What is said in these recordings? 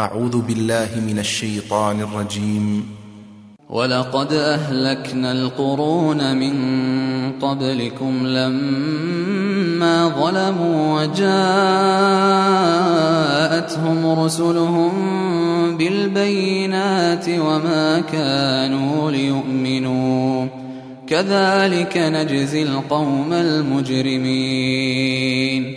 أعوذ بالله من الشيطان الرجيم. ولقد أهلكنا القرون من قبلكم لما ظلموا وجاءتهم رسلهم بالبينات وما كانوا ليؤمنوا. كذلك نجزي القوم المجرمين.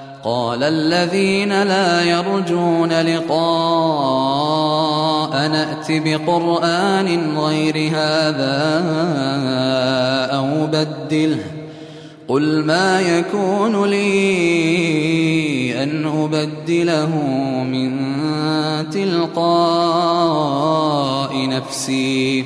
قال الذين لا يرجون لقاء نأت بقرآن غير هذا أو بدله قل ما يكون لي أن أبدله من تلقاء نفسي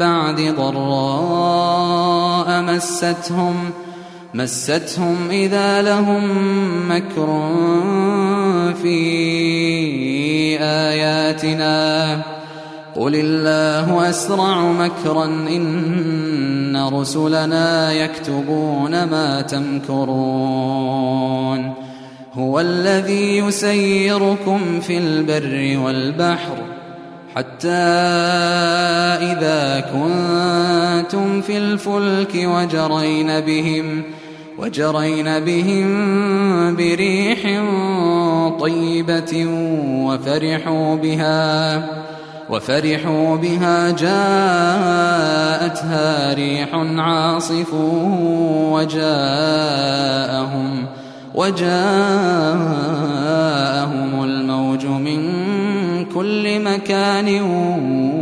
بعد ضراء مستهم مستهم إذا لهم مكر في آياتنا. قل الله أسرع مكرا إن رسلنا يكتبون ما تمكرون. هو الذي يسيركم في البر والبحر حتى إذا كنتم في الفلك وجرين بهم وجرين بهم بريح طيبة وفرحوا بها وفرحوا بها جاءتها ريح عاصف وجاءهم وجاءهم الموج من كل مكان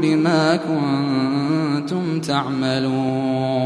بما كنتم تعملون